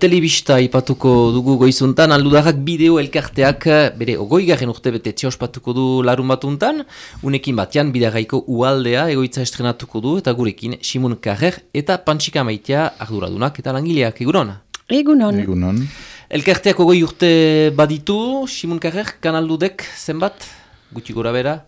Telebista ipatuko dugu goizuntan, aldudarrak bideo elkarteak bere ogoigarren urte bete ospatuko du larun batuntan, unekin batean bidagaiko ualdea egoitza estrenatuko du eta gurekin Simun Karrer eta Pantsika Maitea arduradunak eta langileak, egunon? Egunon. Egunon. Elkarteak ogoi urte baditu, Simun Karrer, kanaldudek zenbat, gutxi gora bera?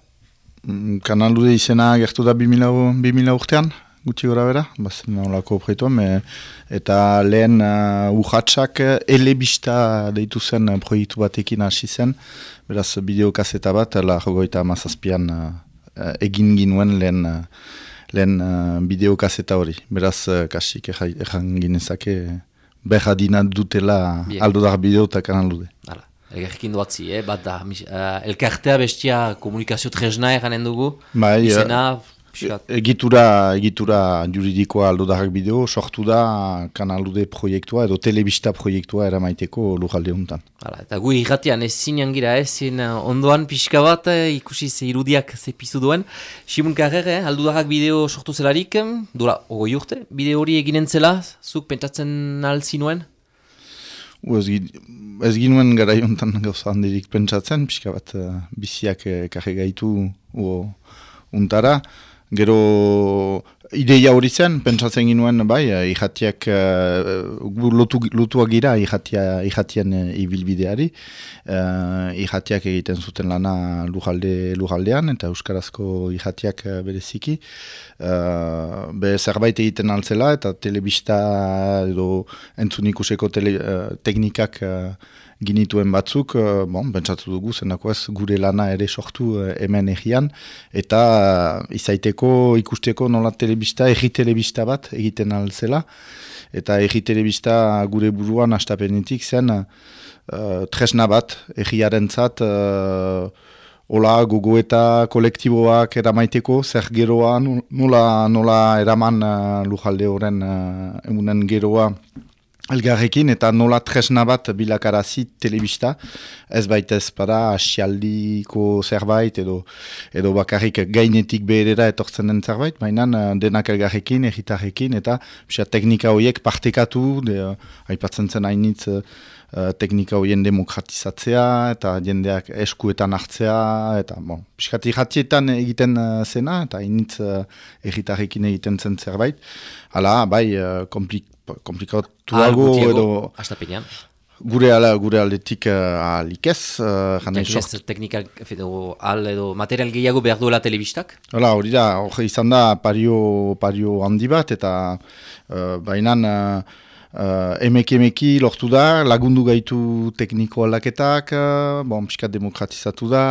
Mm, Kanalude izena gertu da 2000 urtean, gutxi gora bera, bazen nolako me, eta lehen uh, urratxak elebista deitu zen uh, proiektu batekin hasi zen, beraz bideokazeta bat, la jogoita mazazpian uh, uh, egin ginuen lehen, uh, lehen uh, bideokazeta hori, beraz uh, kasik ezan ginezake beha dina dutela Bien. aldo dar bideo eta kanalude. Hala. Egerkin duatzi, eh? bat da, uh, elkartea bestia komunikazio tresna eganen dugu, bai, izena, Egitura, egitura juridikoa aldodarrak bideo, sortu da kanalude proiektua edo telebista proiektua eramaiteko lujalde honetan. Eta gu irratian ez zinean gira, ez uh, ondoan pixka bat, eh, ikusi ze irudiak ze pizu duen. Simun Karrer, eh, aldodarrak bideo sortu zelarik, dura, ogoi urte, bideo hori eginen zela, zuk pentsatzen alzinuen? Ez, ez ginuen gara jontan gauza handirik pentsatzen, pixka bat uh, biziak uh, karre gaitu untara. Gero ideia hori zen, pentsatzen ginuen, bai, ihatiak, uh, lotu, lotuak gira ihatia, ihatian uh, ibilbideari. Uh, ihatiak egiten zuten lana lujalde, lujaldean, eta Euskarazko ihatiak uh, bereziki. Uh, be zerbait egiten altzela, eta telebista edo entzunikuseko tele, uh, teknikak ginituen batzuk, uh, bon, bentsatu dugu, zenako ez gure lana ere sortu uh, hemen egian, eta uh, izaiteko ikusteko nola telebista, egi telebista bat egiten alzela, eta egi telebista gure buruan astapenetik zen uh, tresna bat egiaren zat, uh, Ola, gogo kolektiboak eramaiteko, zer geroa, nola, nola eraman uh, lujalde horren uh, emunen geroa Elgarrekin eta nola tresna bat bilakarazi telebista, ez baita ez para asialdiko zerbait edo edo bakarrik gainetik beherera etortzen den zerbait, baina eh, denak elgarrekin, egitarrekin eta teknika horiek partekatu, de, uh, aipatzen zen hainitz uh, teknika horien demokratizatzea eta jendeak eskuetan hartzea, eta bon, piskat irratietan egiten uh, zena eta hainitz uh, egitarrekin egiten zen zerbait, hala, bai, komplik komplikatuago edo... Astapenean. Gure ala, gure aldetik uh, alikez. Uh, Teknikaz, teknikak, edo, al edo material gehiago behar duela telebistak? Hala, hori da, hori izan da pario, pario handi bat, eta uh, bainan... Uh, Uh, emeki emeki lortu da, lagundu gaitu tekniko aldaketak, uh, bon, piskat demokratizatu da,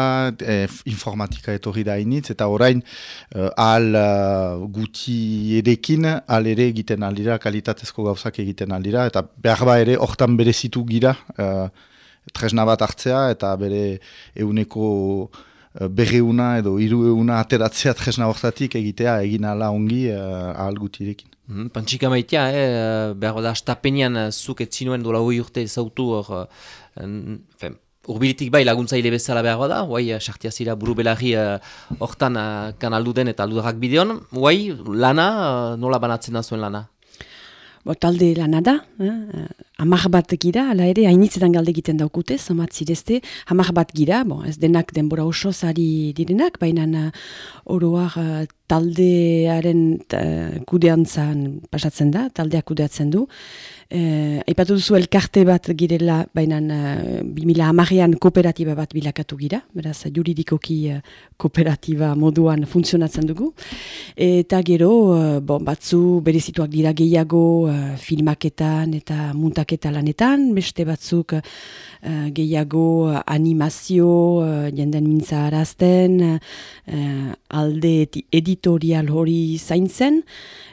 e, informatika etorri da initz, eta orain uh, al uh, guti edekin, al ere egiten aldira, kalitatezko gauzak egiten aldira, eta behar ba ere hortan berezitu gira, uh, tresna bat hartzea, eta bere euneko berreuna edo irueuna ateratzea tresna hortatik egitea egin ala ongi uh, ahal guti edekin. Mm, Pantsika maitea, eh, behar da, astapenian eh, zuk etzinuen dola hoi urte zautu hor, eh, urbilitik bai laguntzaile bezala behar da, guai, eh, sartia zira buru belarri hortan uh, kanaldu den eta aldudarrak bideon, guai, lana, nola banatzen da zuen lana? Bo, talde lana da, eh? Hamar bat gira, ala ere, hainitzetan galde egiten daukute, zamat zirezte, hamar bat gira, bon, ez denak denbora oso zari direnak, baina oroak taldearen uh, kudean zan pasatzen da, taldeak kudeatzen du. Uh, Aipatu duzu elkarte bat girela, baina uh, 2000 amarean kooperatiba bat bilakatu gira, beraz juridikoki uh, kooperatiba moduan funtzionatzen dugu. Eta gero, uh, bon, batzu berezituak dira gehiago uh, filmaketan eta muntaketa lanetan, beste batzuk uh, gehiago animazio, uh, jenden mintza arazten, uh, alde edit editorial hori zaintzen,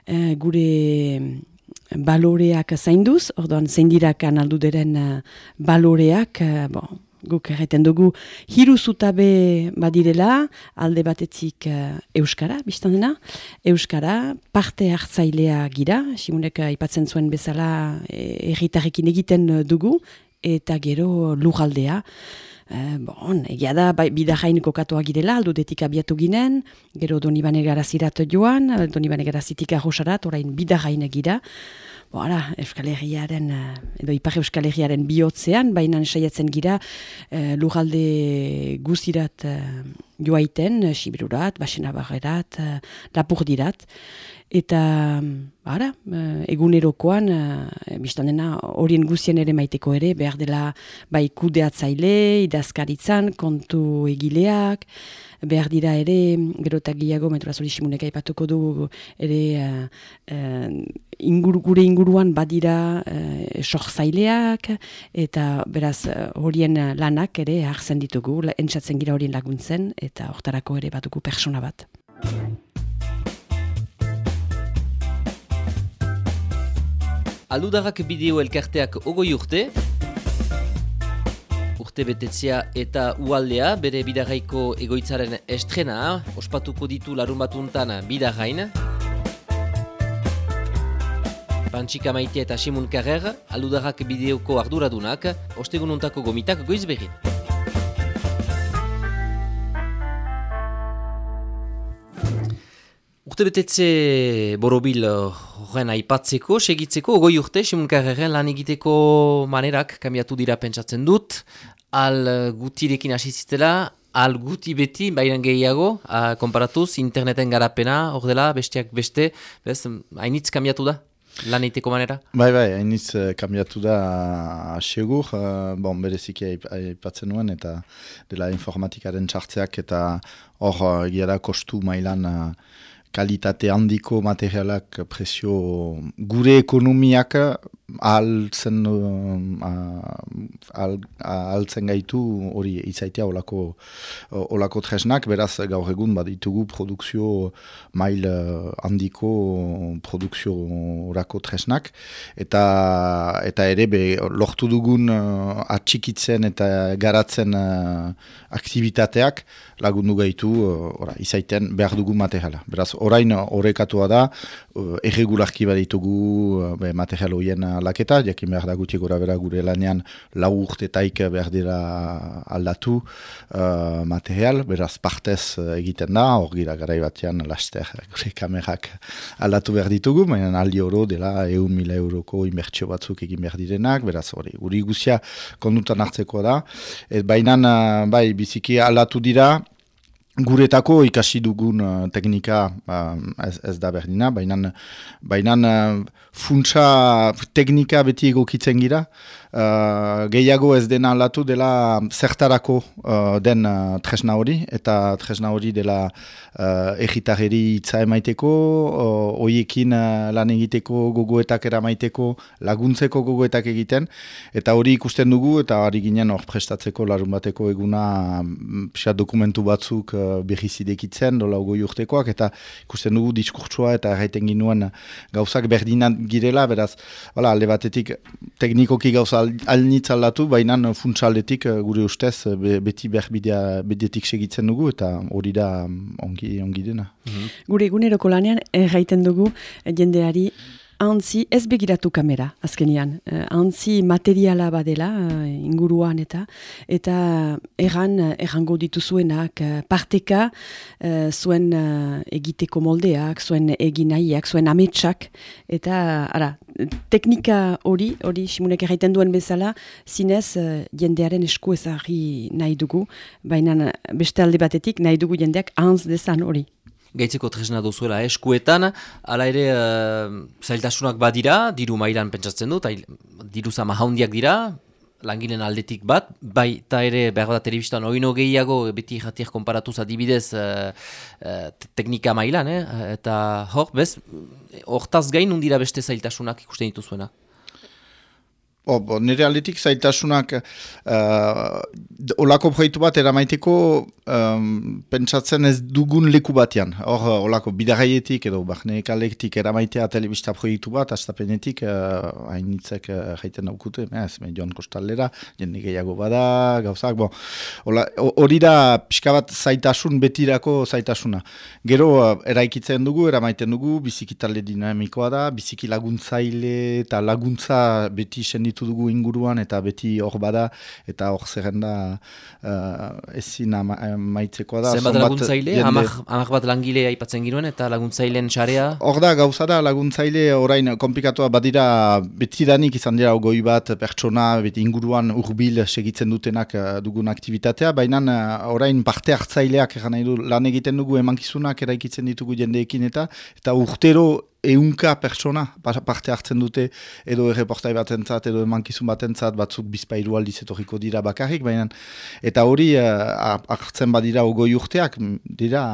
e, gure baloreak zainduz, orduan zeindirak analduderen uh, baloreak, uh, bon, guk erreten dugu hiru zutabe badirela, alde batetzik uh, Euskara, biztan dena, Euskara, parte hartzailea gira, simunek aipatzen zuen bezala erritarrekin egiten dugu, eta gero lugaldea, E, bon, egia da, bai, bidajain kokatoa girela, aldudetik abiatu ginen, gero donibane garazirat joan, donibane garazitik arrosarat, orain bidajain egira. Boara, Euskal Herriaren, eh, edo Ipar Euskal Herriaren bihotzean, baina saiatzen gira e, lugalde guzirat e, joaiten, Sibirurat, Basenabarrerat, e, Lapurdirat. Eta, bara, egunerokoan, e, biztan dena, horien guzien ere maiteko ere, behar dela bai kudeatzaile, idazkaritzan, kontu egileak, behar dira ere, gero eta gehiago, aipatuko du, ere, inguru, gure inguruan badira e, sorzaileak eta beraz horien lanak ere hartzen ditugu, entzatzen gira horien laguntzen eta hortarako ere batuko persona bat. Aludarrak bideo elkarteak ogoi urte, urte betetzea eta ualdea, bere bidarraiko egoitzaren estrena, ospatuko ditu larun batuntan bidarrain, Pantxika maite eta Simun Karrer, aludarrak bideoko arduradunak, ostegun untako gomitak goiz begin. Urte betetze borobil horren aipatzeko, segitzeko, goi urte, Simun Karrerren lan egiteko manerak kamiatu dira pentsatzen dut, al gutirekin asizitela, al guti beti, bairan gehiago, konparatuz, interneten garapena, hor dela, besteak beste, bez, hainitz kamiatu da? lan eiteko manera? Bai, bai, hainiz uh, kambiatu da segur, uh, bon, bereziki aipatzen nuen, eta dela informatikaren txartzeak, eta hor, uh, kostu mailan uh, kalitate handiko materialak presio gure ekonomiak altzen uh, altzen gaitu hori izaitea olako olako tresnak. Beraz gaur egun baditugu produkzio mail handiko produkzio orako tresnak. Eta eta ere be, lortu dugun uh, atxikitzen eta garatzen uh, aktivitateak lagundu gaitu uh, izaiten behar dugu materiala. Beraz orain horrekatua da, uh, erregularki baditugu uh, material horien laketa, jakin behar da guti gora bera gure lanean lau urtetaik behar dira aldatu uh, material, beraz partez uh, egiten da, hor gira gara batean laster gure kamerak aldatu behar ditugu, baina aldi oro dela eun mila euroko inbertsio batzuk egin behar direnak, beraz hori, guri guzia kondutan hartzeko da, et baina uh, bai biziki aldatu dira, Guretako ikasi dugun uh, teknika uh, ez, ez da berdina, baina uh, funtsa teknika beti egokitzen gira, uh, gehiago ez dena alatu dela zertarako uh, den uh, tresna hori, eta tresna hori dela uh, egitarreri itza emaiteko, uh, oiekin uh, lan egiteko gogoetak eramaiteko, laguntzeko gogoetak egiten, eta hori ikusten dugu, eta hori ginen hor prestatzeko larun bateko eguna um, dokumentu batzuk uh, berrizidekitzen, dola goi urtekoak, eta ikusten dugu diskurtsua eta erraiten ginuen gauzak berdinan girela, beraz, bala, alde batetik teknikoki gauza alnitz aldatu, baina funtsaldetik eh, gure ustez beti berbidea bedetik segitzen dugu, eta hori da mm, ongi, ongi dena. Mhm. Gure eguneroko lanean erraiten dugu jendeari Antzi ez begiratu kamera, azkenian. Uh, antzi materiala badela, uh, inguruan eta, eta erran, errango dituzuenak, parteka zuen egiteko moldeak, zuen eginaiak, zuen ametsak, eta, ara, teknika hori, hori simunek erraiten duen bezala, zinez jendearen esku ezagri nahi dugu, baina beste alde batetik nahi dugu jendeak antz dezan hori gaitzeko tresna duzuela eskuetan, ala ere uh, zailtasunak badira, diru mailan pentsatzen dut, diru zama haundiak dira, langileen aldetik bat, bai eta ere behar da telebistan oino gehiago beti jatiak konparatuz adibidez uh, uh, teknika mailan, eh? eta hor, bez, hortaz gain undira beste zailtasunak ikusten dituzuena. O, bo, nire aldetik zaitasunak uh, olako proiektu bat eramaiteko um, pentsatzen ez dugun leku batean. Hor, olako bidaraietik edo bahne kalektik eramaitea telebista proiektu bat, astapenetik uh, hainitzek uh, jaiten daukute, ez, joan kostaldera, jende gehiago bada, gauzak, bo, hori da pixka bat zaitasun betirako zaitasuna. Gero, uh, eraikitzen dugu, eramaiten dugu, biziki talde dinamikoa da, biziki laguntzaile eta laguntza beti sendi segitu dugu inguruan eta beti hor bada eta hor zerrenda uh, ezin maitzekoa da. Zenbat laguntzaile, amak bat langile aipatzen giruen eta laguntzaileen txarea? Hor da, gauza da laguntzaile orain komplikatuak badira betidanik izan dira goi bat pertsona beti inguruan urbil segitzen dutenak uh, dugun aktivitatea, baina orain parte hartzaileak nahi du lan egiten dugu emankizunak eraikitzen ditugu jendeekin eta eta urtero eunka persona parte hartzen dute edo erreportai bat entzat, edo emankizun bat entzat, batzuk bizpairu aldiz etoriko dira bakarrik, baina eta hori uh, hartzen badira ogoi urteak, dira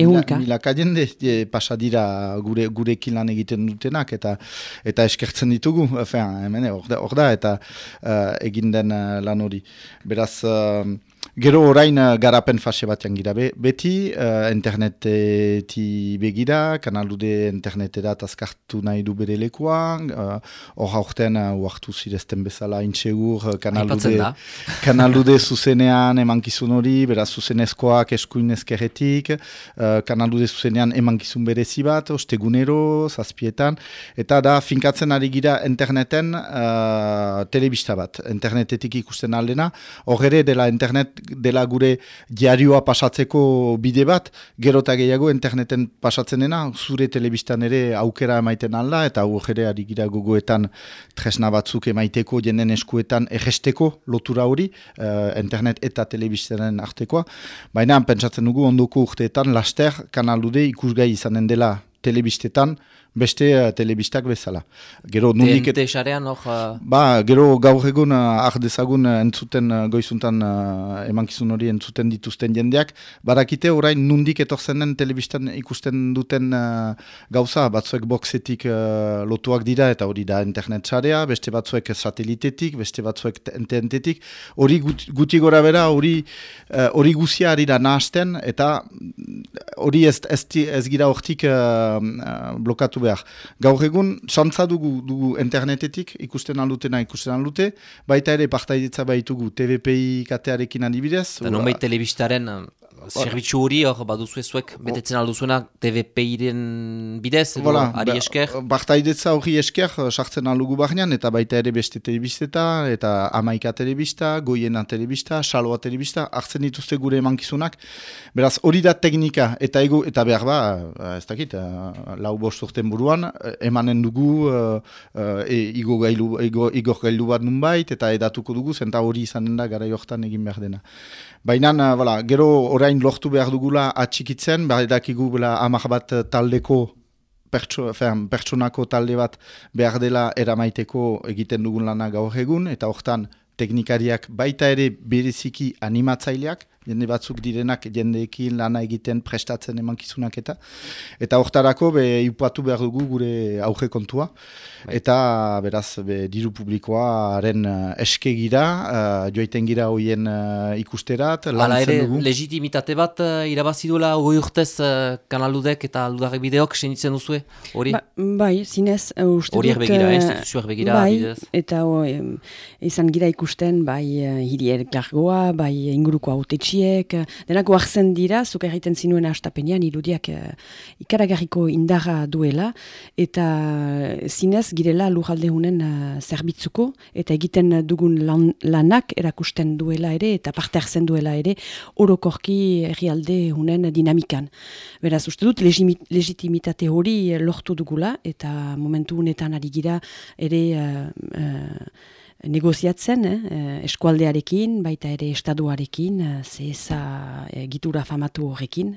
eunka. milaka jende pasa dira gure, gure lan egiten dutenak, eta eta eskertzen ditugu, enfin, hemen, hor da, eta uh, egin den uh, lan hori. Beraz, Gero orain uh, garapen fase batean gira. Be, beti uh, interneteti begira, kanalude internetera azkartu nahi du bere lekuan, uh, hor uh, haurten uh, uartu zirezten bezala intsegur uh, kanalude, kanalude zuzenean emankizun hori, beraz zuzenezkoak eskuin ezkerretik, uh, kanalude zuzenean emankizun berezi bat, ostegunero, zazpietan, eta da finkatzen ari gira interneten uh, telebista bat, internetetik ikusten aldena, hor ere dela internet dela gure diarioa pasatzeko bide bat, gero eta gehiago interneten pasatzen dena, zure telebistan ere aukera emaiten alda, eta jere ari gira gogoetan tresna batzuk emaiteko jenden eskuetan egesteko lotura hori, uh, internet eta telebistaren artekoa. Baina, pentsatzen dugu ondoko urteetan, laster kanalude ikusgai izanen dela telebistetan, beste uh, telebistak bezala. Gero nundik... TNT xarean hor... Uh... Ba, gero gaur egun uh, ardezagun uh, entzuten uh, goizuntan uh, emankizun hori entzuten dituzten jendeak, barakite orain nundik etorzen den telebistan ikusten duten uh, gauza, batzuek boxetik uh, lotuak dira eta hori da internet xarea, beste batzuek satelitetik, beste batzuek TNT-etik, hori guti gora bera, hori uh, hori guzia ari da nahazten, eta hori ez, ez, ez gira hortik uh, blokatu behar. Gaur egun, santza dugu, dugu internetetik, ikusten aldutena ikusten aldute, baita ere partaidetza baitugu TVPI katearekin adibidez. Da non bai telebistaren Zerbitzu hori hor baduzu ezuek betetzen alduzuena TVP-iren bidez edo voilà, ari esker? Bartaidetza hori esker sartzen aldugu barnean eta baita ere beste telebisteta eta amaika telebista, goiena telebista, saloa telebista, hartzen dituzte gure emankizunak. Beraz hori da teknika eta ego eta behar ba, ez dakit, eh, lau bost urten buruan, eh, emanen dugu e, igo gailu, igor gailu bat nunbait eta edatuko dugu zenta hori izanen da gara jortan egin behar dena. Baina, gero orain lortu behar dugula atxikitzen, behar edakigu amak bat taldeko pertso, pertsonako talde bat behar dela eramaiteko egiten dugun lana gaur egun, eta hortan teknikariak baita ere bereziki animatzaileak, jende batzuk direnak jendeekin lana egiten prestatzen emankizunak eta eta hortarako be ipatu behar dugu gure auge kontua bai. eta beraz be, diru publikoaren uh, eske gira uh, joaiten gira hoien uh, ikusterat Hala ere dugu. legitimitate bat uh, irabazi duela hori urtez uh, kanaludek eta ludarek bideok senitzen duzue hori? Ba, bai, zinez uh, uste dut begira, uh, instituzioak begira bai, eta uh, izan gira ikusten bai uh, hiri bai inguruko autetxi gutxiek, denako hartzen dira, zuk egiten zinuen astapenean, irudiak uh, ikaragarriko indarra duela, eta zinez girela lujalde hunen uh, zerbitzuko, eta egiten dugun lan, lanak erakusten duela ere, eta parte hartzen duela ere, orokorki herrialde hunen dinamikan. Beraz, uste dut, legitimitate hori lortu dugula, eta momentu honetan ari gira ere... Uh, negoziatzen, eh, eh, eskualdearekin, baita ere estaduarekin, eh, zeheza egitura famatu horrekin,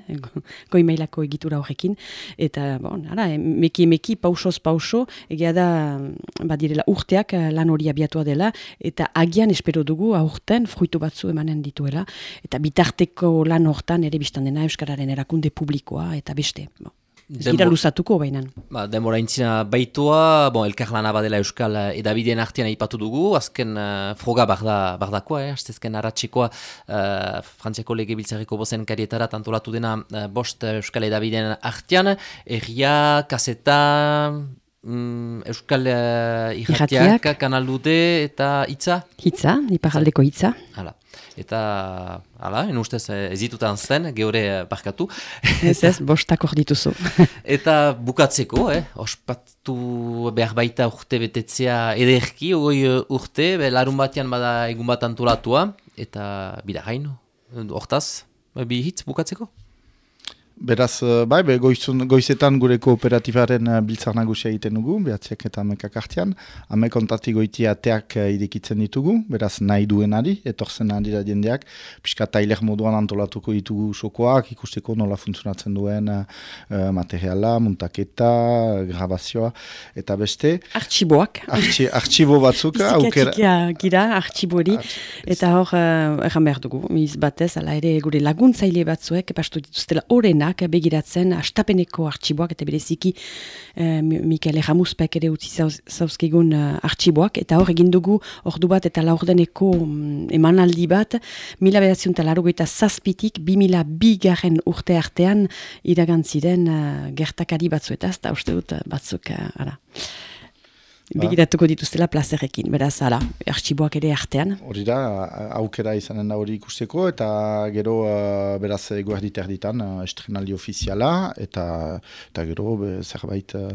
goimailako egitura horrekin, eta, bon, ara, meki meki, pausoz pauso, egia da, badirela urteak lan hori abiatua dela, eta agian espero dugu aurten fruitu batzu emanen dituela, eta bitarteko lan hortan ere biztan dena Euskararen erakunde publikoa, eta beste. Bon. Gira luzatuko bainan. Ba, denbora intzina baitua, bon, elkar lan abadela euskal edabideen artean aipatu dugu, azken uh, froga barda, bardakoa, eh, azken aratxekoa uh, frantziako lege biltzareko bozen karietara tantolatu dena uh, bost euskal edabideen artean, erria, kaseta, mm, euskal uh, irratiak, kanal dute eta hitza? Hitza, iparaldeko hitza. Hala. Eta, hala, en ustez ez ditutan zen, geure barkatu. Ez ez, bostak hor dituzu. eta bukatzeko, eh, ospatu behar baita urte betetzea ederki, ogoi urte, be, larun batean bada egun bat antolatua, eta bida gaino, hortaz, bi hitz bukatzeko? Beraz, eh, bai, be, goizun, goizetan gure kooperatibaren uh, biltzar nagusia egiten dugu, behatziak eta amekak artian. Amek ontati goiti ateak uh, irikitzen ditugu, beraz nahi duenari, etorzen ari jendeak, pixka tailer moduan antolatuko ditugu sokoak, ikusteko nola funtzionatzen duen uh, materiala, muntaketa, grabazioa, eta beste. Artxiboak. Artxi, artxibo batzuk. aukera. gira, artxiboeri, eta hor, uh, erran behar dugu, miz batez, ala ere gure laguntzaile batzuek, pastu dituztela horrena, begiratzen astapeneko artxiboak eta bereziki eh, Mikel Jamuzpek ere utzi zauzkegun uh, artxiboak eta hor egin dugu ordu bat eta laurdeneko um, emanaldi bat mila bedatzen eta zazpitik bi mila bi garen urte artean iragantziren uh, gertakari batzuetaz eta uste dut batzuk uh, ara. Ba. Begiratuko dituztela plazerekin, beraz, ala, arxiboak ere artean. Hori da, aukera izanen da hori ikusteko, eta gero, uh, beraz, eguerdit erditan, uh, estrenaldi ofiziala, eta, eta gero, be, zerbait uh,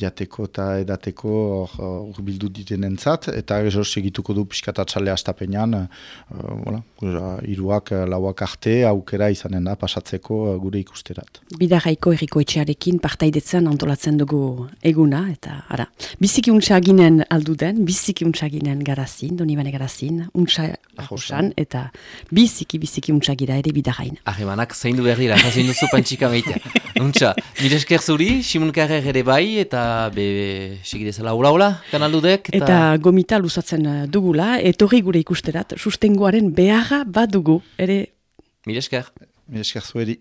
jateko eta edateko hor bildu diten entzat, eta gero segituko du piskatatxale astapenean, uh, voilà, iruak, lauak arte, aukera izanen da pasatzeko uh, gure ikusterat. Bidarraiko erriko etxearekin partaidetzen antolatzen dugu eguna, eta ara, biziki untsa ginen alduden, biziki untsa ginen garazin, doni bane garazin, untsa ahosan, eta biziki, biziki untsa gira ere bidarain. Ahemanak zain du berri, zain duzu pantxika meitea. Untsa, nire esker zuri, Karrer ere bai, eta be, segidezala ula ula, kanaldudek. Eta... eta gomita luzatzen uh, dugula, etorri gure ikusterat, sustengoaren beharra bat dugu, ere... Mire esker. Mire esker zueri.